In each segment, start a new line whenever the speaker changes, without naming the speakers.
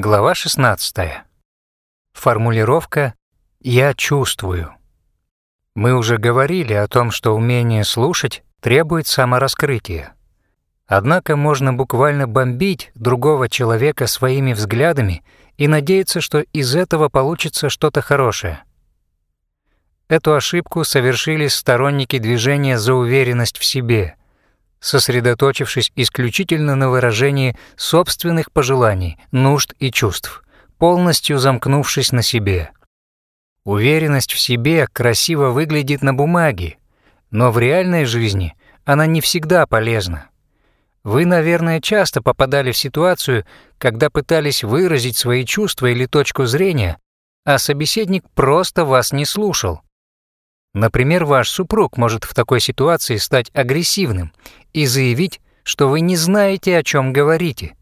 Глава 16. Формулировка «я чувствую». Мы уже говорили о том, что умение слушать требует самораскрытия. Однако можно буквально бомбить другого человека своими взглядами и надеяться, что из этого получится что-то хорошее. Эту ошибку совершили сторонники движения за уверенность в себе, сосредоточившись исключительно на выражении собственных пожеланий, нужд и чувств, полностью замкнувшись на себе. Уверенность в себе красиво выглядит на бумаге, но в реальной жизни она не всегда полезна. Вы, наверное, часто попадали в ситуацию, когда пытались выразить свои чувства или точку зрения, а собеседник просто вас не слушал. Например, ваш супруг может в такой ситуации стать агрессивным и заявить, что вы не знаете, о чем говорите.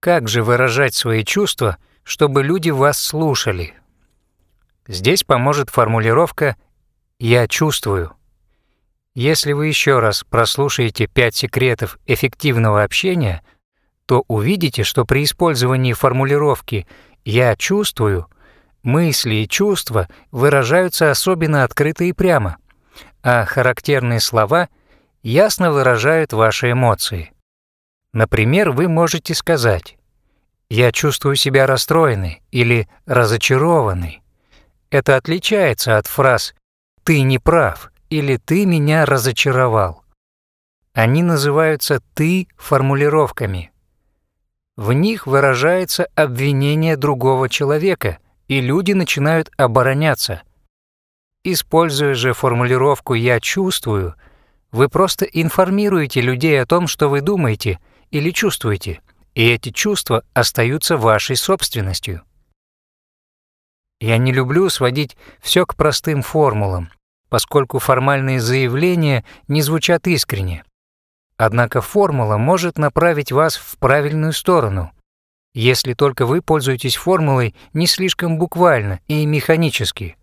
Как же выражать свои чувства, чтобы люди вас слушали? Здесь поможет формулировка «я чувствую». Если вы еще раз прослушаете пять секретов эффективного общения, то увидите, что при использовании формулировки «я чувствую» мысли и чувства выражаются особенно открыто и прямо, а характерные слова ясно выражают ваши эмоции. Например, вы можете сказать «Я чувствую себя расстроенной» или «разочарованной». Это отличается от фраз «ты не прав» или «ты меня разочаровал». Они называются «ты» формулировками. В них выражается обвинение другого человека, и люди начинают обороняться. Используя же формулировку «я чувствую», вы просто информируете людей о том, что вы думаете или чувствуете, и эти чувства остаются вашей собственностью. Я не люблю сводить все к простым формулам, поскольку формальные заявления не звучат искренне. Однако формула может направить вас в правильную сторону, если только вы пользуетесь формулой не слишком буквально и механически.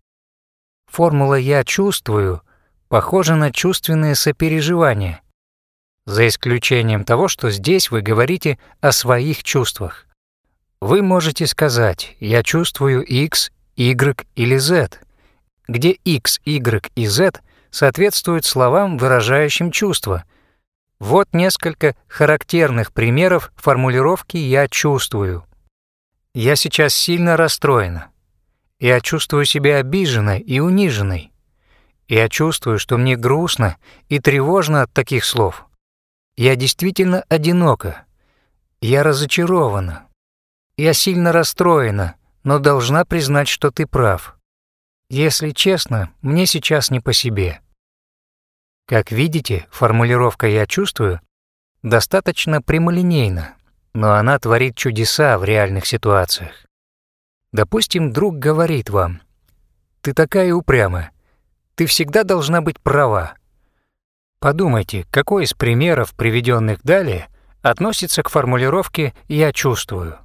Формула «я чувствую» похожа на чувственное сопереживание, за исключением того, что здесь вы говорите о своих чувствах. Вы можете сказать «я чувствую X, Y или Z», где X, Y и Z соответствуют словам, выражающим чувства. Вот несколько характерных примеров формулировки «я чувствую». Я сейчас сильно расстроена. Я чувствую себя обиженной и униженной. Я чувствую, что мне грустно и тревожно от таких слов. Я действительно одинока. Я разочарована. Я сильно расстроена, но должна признать, что ты прав. Если честно, мне сейчас не по себе. Как видите, формулировка «я чувствую» достаточно прямолинейна, но она творит чудеса в реальных ситуациях. Допустим, друг говорит вам, «Ты такая упрямая, ты всегда должна быть права». Подумайте, какой из примеров, приведенных далее, относится к формулировке «я чувствую».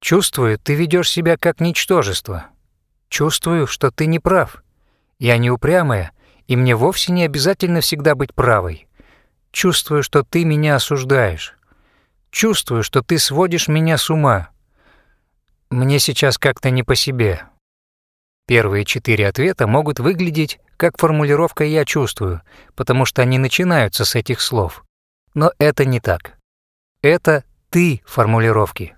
Чувствую, ты ведешь себя как ничтожество, Чувствую, что ты не прав. Я не упрямая, и мне вовсе не обязательно всегда быть правой. Чувствую, что ты меня осуждаешь. Чувствую, что ты сводишь меня с ума. Мне сейчас как-то не по себе. Первые четыре ответа могут выглядеть как формулировка «я чувствую», потому что они начинаются с этих слов. Но это не так. Это «ты» формулировки.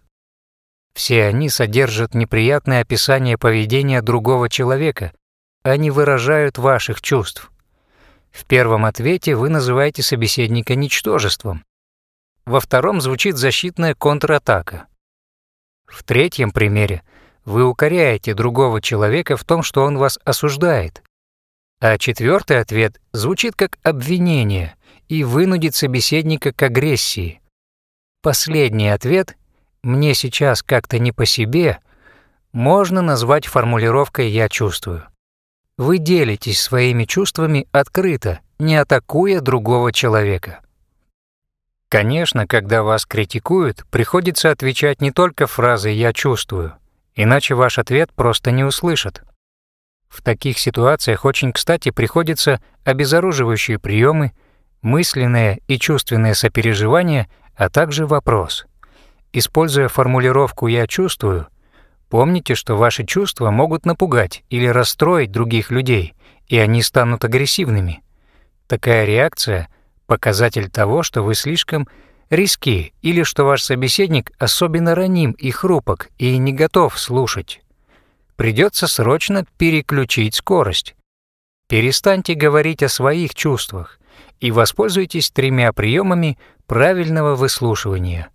Все они содержат неприятное описание поведения другого человека, они выражают ваших чувств. В первом ответе вы называете собеседника ничтожеством. Во втором звучит защитная контратака. В третьем примере вы укоряете другого человека в том, что он вас осуждает. А четвертый ответ звучит как обвинение и вынудит собеседника к агрессии. Последний ответ «мне сейчас как-то не по себе» можно назвать формулировкой «я чувствую». Вы делитесь своими чувствами открыто, не атакуя другого человека. Конечно, когда вас критикуют, приходится отвечать не только фразой «я чувствую», иначе ваш ответ просто не услышат. В таких ситуациях очень кстати приходится обезоруживающие приемы, мысленное и чувственное сопереживание, а также вопрос – Используя формулировку «я чувствую», помните, что ваши чувства могут напугать или расстроить других людей, и они станут агрессивными. Такая реакция — показатель того, что вы слишком риски или что ваш собеседник особенно раним и хрупок и не готов слушать. Придется срочно переключить скорость. Перестаньте говорить о своих чувствах и воспользуйтесь тремя приемами правильного выслушивания.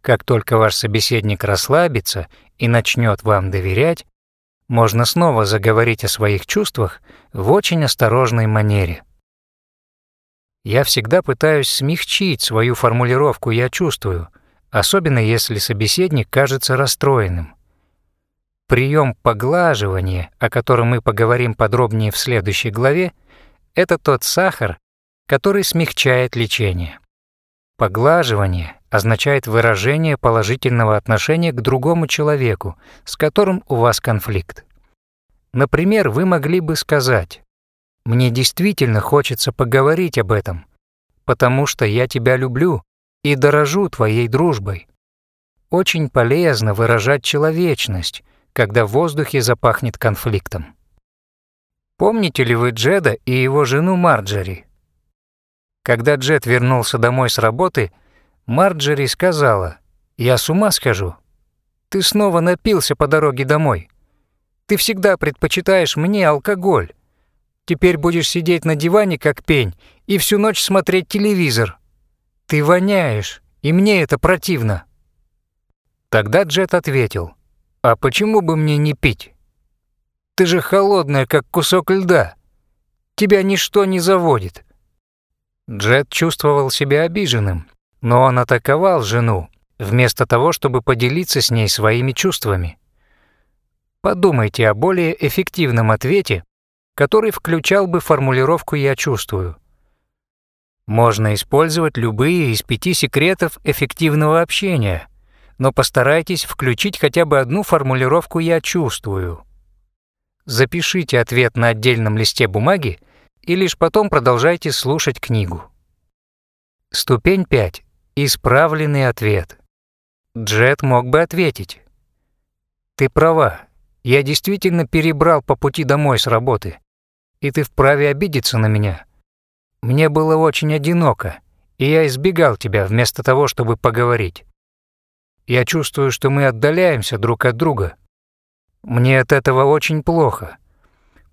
Как только ваш собеседник расслабится и начнет вам доверять, можно снова заговорить о своих чувствах в очень осторожной манере. Я всегда пытаюсь смягчить свою формулировку «я чувствую», особенно если собеседник кажется расстроенным. Прием поглаживания, о котором мы поговорим подробнее в следующей главе, это тот сахар, который смягчает лечение. Поглаживание означает выражение положительного отношения к другому человеку, с которым у вас конфликт. Например, вы могли бы сказать «Мне действительно хочется поговорить об этом, потому что я тебя люблю и дорожу твоей дружбой». Очень полезно выражать человечность, когда в воздухе запахнет конфликтом. Помните ли вы Джеда и его жену Марджери? Когда Джед вернулся домой с работы, Марджери сказала, «Я с ума скажу. Ты снова напился по дороге домой. Ты всегда предпочитаешь мне алкоголь. Теперь будешь сидеть на диване, как пень, и всю ночь смотреть телевизор. Ты воняешь, и мне это противно». Тогда Джет ответил, «А почему бы мне не пить? Ты же холодная, как кусок льда. Тебя ничто не заводит». Джет чувствовал себя обиженным, но он атаковал жену, вместо того, чтобы поделиться с ней своими чувствами. Подумайте о более эффективном ответе, который включал бы формулировку «я чувствую». Можно использовать любые из пяти секретов эффективного общения, но постарайтесь включить хотя бы одну формулировку «я чувствую». Запишите ответ на отдельном листе бумаги и лишь потом продолжайте слушать книгу. Ступень 5. Исправленный ответ. Джет мог бы ответить. «Ты права, я действительно перебрал по пути домой с работы, и ты вправе обидеться на меня. Мне было очень одиноко, и я избегал тебя вместо того, чтобы поговорить. Я чувствую, что мы отдаляемся друг от друга. Мне от этого очень плохо.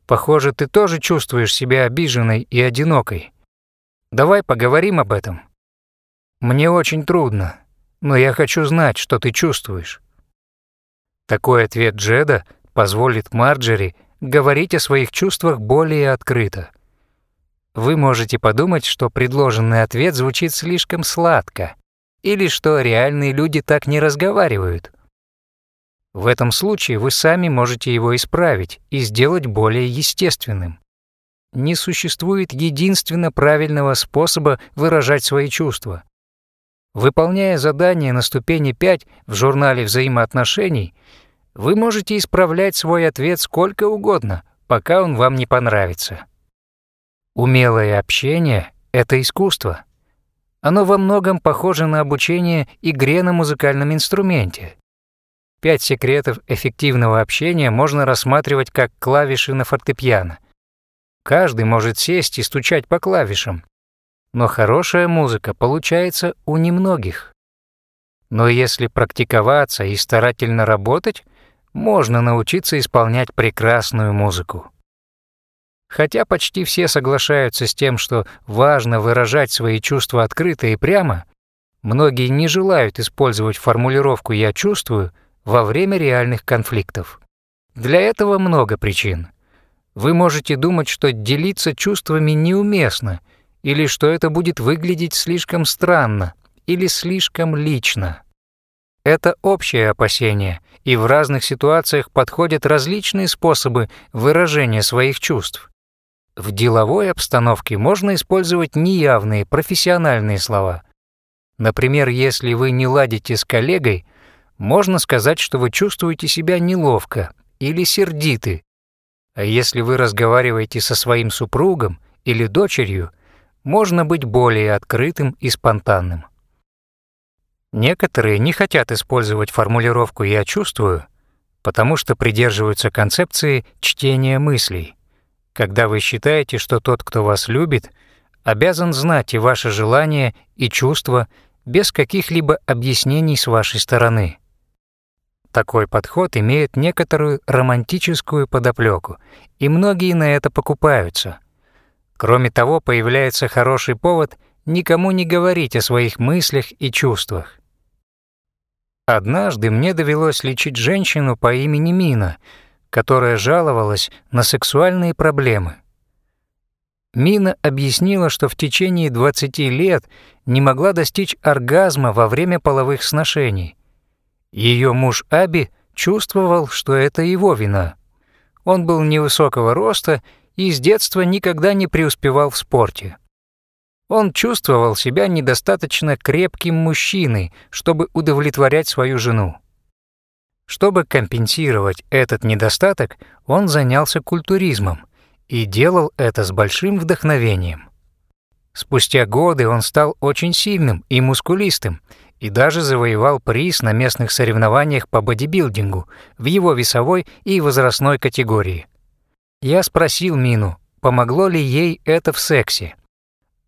Похоже, ты тоже чувствуешь себя обиженной и одинокой. Давай поговорим об этом. Мне очень трудно, но я хочу знать, что ты чувствуешь». Такой ответ Джеда позволит Марджери говорить о своих чувствах более открыто. Вы можете подумать, что предложенный ответ звучит слишком сладко, или что реальные люди так не разговаривают. В этом случае вы сами можете его исправить и сделать более естественным. Не существует единственно правильного способа выражать свои чувства. Выполняя задание на ступени 5 в журнале взаимоотношений, вы можете исправлять свой ответ сколько угодно, пока он вам не понравится. Умелое общение — это искусство. Оно во многом похоже на обучение игре на музыкальном инструменте. Пять секретов эффективного общения можно рассматривать как клавиши на фортепиано. Каждый может сесть и стучать по клавишам, но хорошая музыка получается у немногих. Но если практиковаться и старательно работать — можно научиться исполнять прекрасную музыку. Хотя почти все соглашаются с тем, что важно выражать свои чувства открыто и прямо, многие не желают использовать формулировку «я чувствую» во время реальных конфликтов. Для этого много причин. Вы можете думать, что делиться чувствами неуместно, или что это будет выглядеть слишком странно, или слишком лично. Это общее опасение, и в разных ситуациях подходят различные способы выражения своих чувств. В деловой обстановке можно использовать неявные профессиональные слова. Например, если вы не ладите с коллегой, можно сказать, что вы чувствуете себя неловко или сердиты. А если вы разговариваете со своим супругом или дочерью, можно быть более открытым и спонтанным. Некоторые не хотят использовать формулировку «я чувствую», потому что придерживаются концепции чтения мыслей. Когда вы считаете, что тот, кто вас любит, обязан знать и ваши желания, и чувства без каких-либо объяснений с вашей стороны. Такой подход имеет некоторую романтическую подоплеку, и многие на это покупаются. Кроме того, появляется хороший повод никому не говорить о своих мыслях и чувствах. Однажды мне довелось лечить женщину по имени Мина, которая жаловалась на сексуальные проблемы. Мина объяснила, что в течение 20 лет не могла достичь оргазма во время половых сношений. Ее муж Аби чувствовал, что это его вина. Он был невысокого роста и с детства никогда не преуспевал в спорте. Он чувствовал себя недостаточно крепким мужчиной, чтобы удовлетворять свою жену. Чтобы компенсировать этот недостаток, он занялся культуризмом и делал это с большим вдохновением. Спустя годы он стал очень сильным и мускулистым и даже завоевал приз на местных соревнованиях по бодибилдингу в его весовой и возрастной категории. Я спросил Мину, помогло ли ей это в сексе.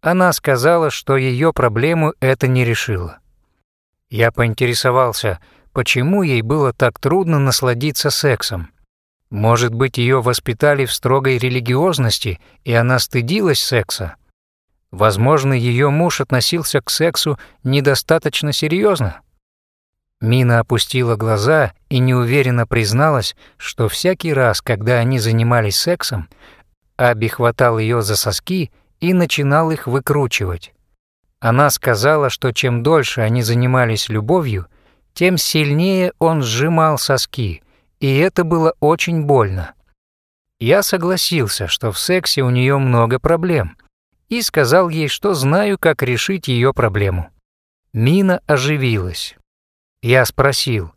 Она сказала, что ее проблему это не решило. Я поинтересовался, почему ей было так трудно насладиться сексом. Может быть, ее воспитали в строгой религиозности, и она стыдилась секса? Возможно, ее муж относился к сексу недостаточно серьезно. Мина опустила глаза и неуверенно призналась, что всякий раз, когда они занимались сексом, Аби хватал ее за соски и начинал их выкручивать. Она сказала, что чем дольше они занимались любовью, тем сильнее он сжимал соски, и это было очень больно. Я согласился, что в сексе у нее много проблем, и сказал ей, что знаю, как решить ее проблему. Мина оживилась. Я спросил,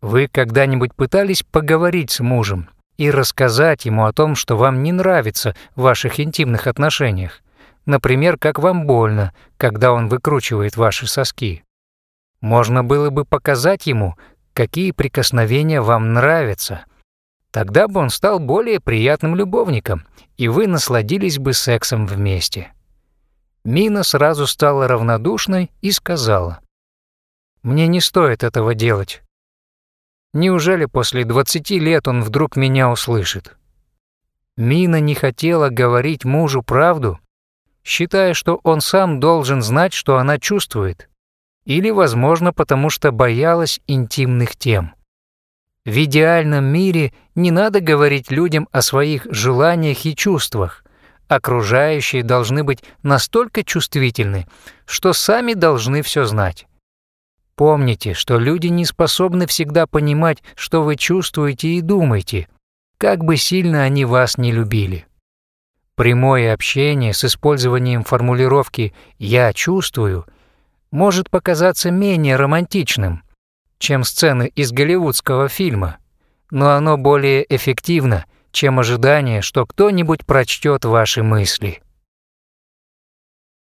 «Вы когда-нибудь пытались поговорить с мужем и рассказать ему о том, что вам не нравится в ваших интимных отношениях. Например, как вам больно, когда он выкручивает ваши соски. Можно было бы показать ему, какие прикосновения вам нравятся. Тогда бы он стал более приятным любовником, и вы насладились бы сексом вместе. Мина сразу стала равнодушной и сказала, «Мне не стоит этого делать. Неужели после 20 лет он вдруг меня услышит? Мина не хотела говорить мужу правду, считая, что он сам должен знать, что она чувствует, или, возможно, потому что боялась интимных тем. В идеальном мире не надо говорить людям о своих желаниях и чувствах. Окружающие должны быть настолько чувствительны, что сами должны все знать. Помните, что люди не способны всегда понимать, что вы чувствуете и думаете, как бы сильно они вас не любили. Прямое общение с использованием формулировки «я чувствую» может показаться менее романтичным, чем сцены из голливудского фильма, но оно более эффективно, чем ожидание, что кто-нибудь прочтет ваши мысли.